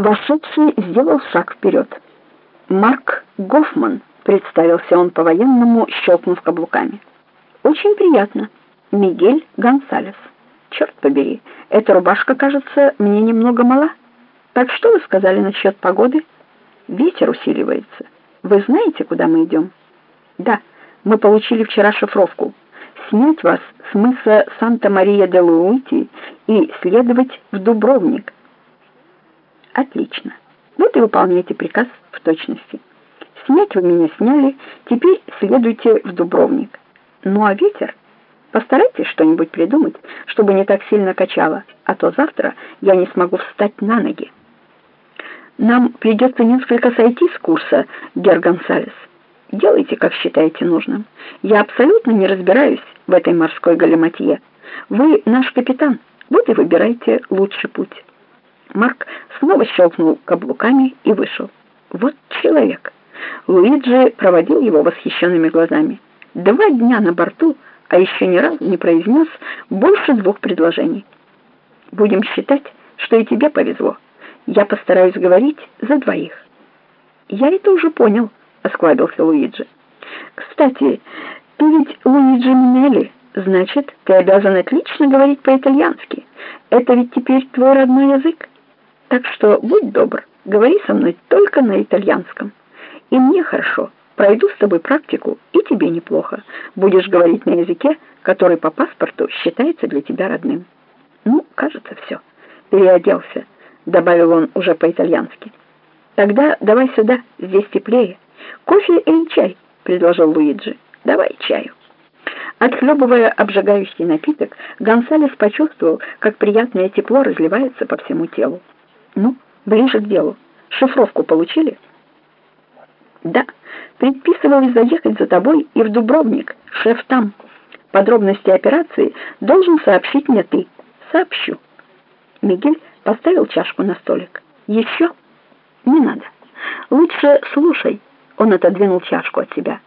Вошедший сделал шаг вперед. «Марк Гофман», — представился он по-военному, щелкнув каблуками. «Очень приятно. Мигель Гонсалес. Черт побери, эта рубашка, кажется, мне немного мала. Так что вы сказали насчет погоды? Ветер усиливается. Вы знаете, куда мы идем?» «Да, мы получили вчера шифровку. Снять вас с мыса Санта-Мария-де-Луити и следовать в Дубровник». Отлично. Вот и выполняйте приказ в точности. Снять вы меня сняли, теперь следуйте в Дубровник. Ну а ветер? Постарайтесь что-нибудь придумать, чтобы не так сильно качало, а то завтра я не смогу встать на ноги. Нам придется несколько сойти с курса, Гер Гонсалес. Делайте, как считаете нужным. Я абсолютно не разбираюсь в этой морской галиматье. Вы наш капитан, вот и выбирайте лучший путь». Марк снова щелкнул каблуками и вышел. Вот человек. Луиджи проводил его восхищенными глазами. Два дня на борту, а еще ни разу не произнес больше двух предложений. Будем считать, что и тебе повезло. Я постараюсь говорить за двоих. Я это уже понял, осклабился Луиджи. Кстати, ты ведь Луиджи Минелли, значит, ты обязан отлично говорить по-итальянски. Это ведь теперь твой родной язык. Так что будь добр, говори со мной только на итальянском. И мне хорошо, пройду с тобой практику, и тебе неплохо. Будешь говорить на языке, который по паспорту считается для тебя родным. Ну, кажется, все. Переоделся, добавил он уже по-итальянски. Тогда давай сюда, здесь теплее. Кофе или чай? предложил Луиджи. Давай чаю. Отхлебывая обжигающий напиток, Гонсалес почувствовал, как приятное тепло разливается по всему телу. Ну, ближе к делу. Шифровку получили? Да. Предписывалось заехать за тобой и в Дубровник. Шеф там. Подробности операции должен сообщить мне ты. Сообщу. Мигель поставил чашку на столик. Еще? Не надо. Лучше слушай. Он отодвинул чашку от себя.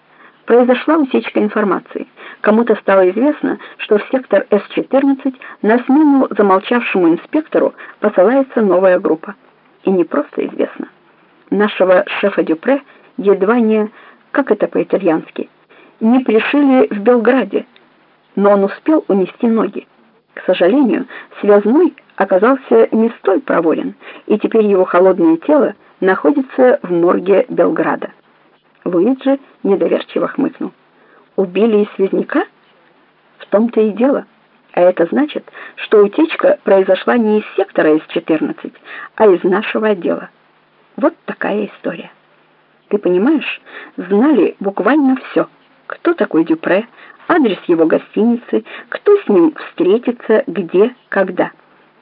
Произошла утечка информации. Кому-то стало известно, что в сектор С-14 на смену замолчавшему инспектору посылается новая группа. И не просто известно. Нашего шефа Дюпре едва не, как это по-итальянски, не пришили в Белграде, но он успел унести ноги. К сожалению, связной оказался не столь проворен, и теперь его холодное тело находится в морге Белграда. Луиджи недоверчиво хмыкнул. «Убили и связняка? В том-то и дело. А это значит, что утечка произошла не из сектора С-14, а из нашего отдела. Вот такая история. Ты понимаешь, знали буквально все. Кто такой Дюпре, адрес его гостиницы, кто с ним встретится, где, когда.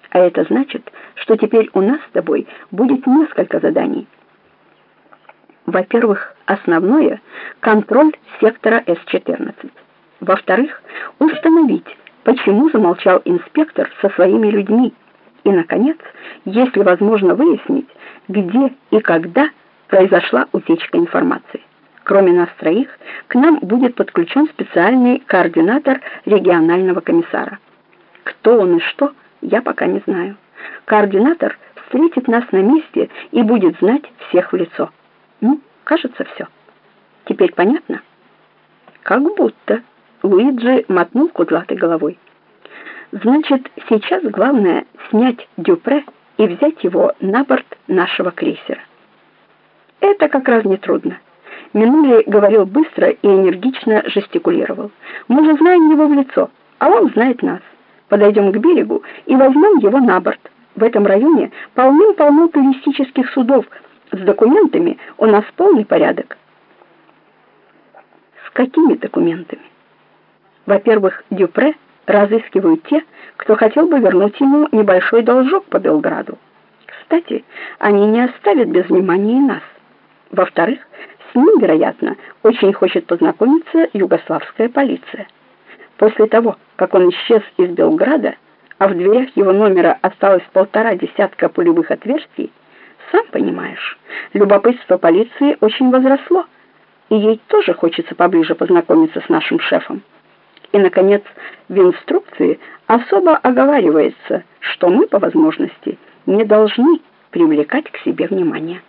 А это значит, что теперь у нас с тобой будет несколько заданий. Во-первых, основное — контроль сектора С-14. Во-вторых, установить, почему замолчал инспектор со своими людьми. И, наконец, если возможно выяснить, где и когда произошла утечка информации. Кроме нас троих, к нам будет подключен специальный координатор регионального комиссара. Кто он и что, я пока не знаю. Координатор встретит нас на месте и будет знать всех в лицо. Ну, кажется, все. Теперь понятно? Как будто. Луиджи мотнул кудлатой головой. Значит, сейчас главное снять Дюпре и взять его на борт нашего крейсера. Это как раз не трудно. Минули говорил быстро и энергично жестикулировал. Мы же знаем его в лицо, а он знает нас. Подойдем к берегу и возьмем его на борт. В этом районе полным-полно туристических судов, с документами у нас полный порядок. С какими документами? Во-первых, Дюпре разыскивают те, кто хотел бы вернуть ему небольшой должок по Белграду. Кстати, они не оставят без внимания и нас. Во-вторых, с ним, вероятно, очень хочет познакомиться югославская полиция. После того, как он исчез из Белграда, а в дверях его номера осталось полтора десятка пулевых отверстий, понимаешь, любопытство полиции очень возросло, и ей тоже хочется поближе познакомиться с нашим шефом. И, наконец, в инструкции особо оговаривается, что мы, по возможности, не должны привлекать к себе внимание.